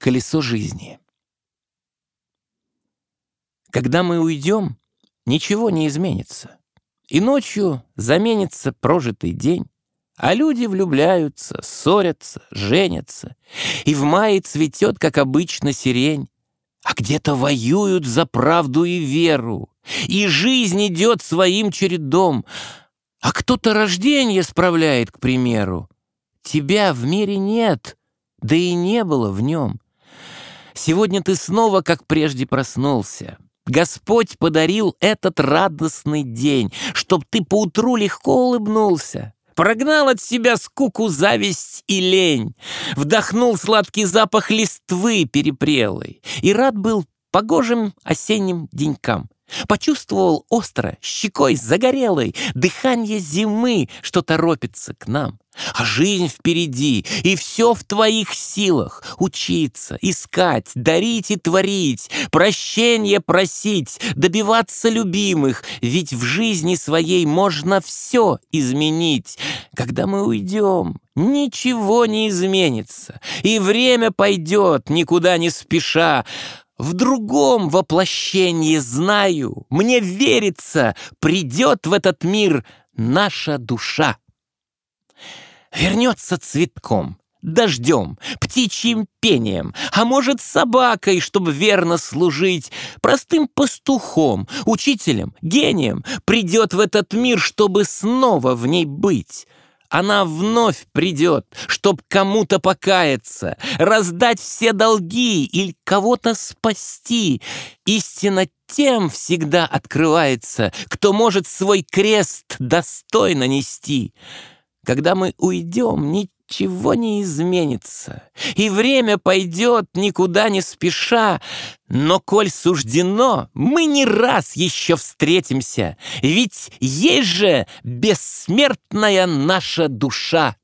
колесо жизни. Когда мы уйдем, ничего не изменится. И ночью заменится прожитый день, а люди влюбляются, ссорятся, женятся. И в мае цветет, как обычно, сирень. А где-то воюют за правду и веру. И жизнь идет своим чередом. А кто-то рождение справляет, к примеру. Тебя в мире нет, да и не было в нем. Сегодня ты снова, как прежде, проснулся. Господь подарил этот радостный день, чтоб ты поутру легко улыбнулся. Прогнал от себя скуку, зависть и лень. Вдохнул сладкий запах листвы перепрелой. И рад был погожим осенним денькам. Почувствовал остро, щекой загорелой, дыхание зимы, что торопится к нам. А жизнь впереди, и все в твоих силах. Учиться, искать, дарить и творить, прощения просить, добиваться любимых. Ведь в жизни своей можно все изменить. Когда мы уйдем, ничего не изменится, и время пойдет, никуда не спеша. В другом воплощении знаю, мне верится, придет в этот мир наша душа. Вернется цветком, дождем, птичьим пением, а может, собакой, чтобы верно служить, простым пастухом, учителем, гением, придет в этот мир, чтобы снова в ней быть. Она вновь придет, чтоб кому-то покаяться, раздать все долги или кого-то спасти. Истина тем всегда открывается, кто может свой крест достойно нести. Когда мы уйдем, ничего не изменится, и время пойдет никуда не спеша. Но коль суждено, мы не раз еще встретимся, ведь есть же бессмертная наша душа.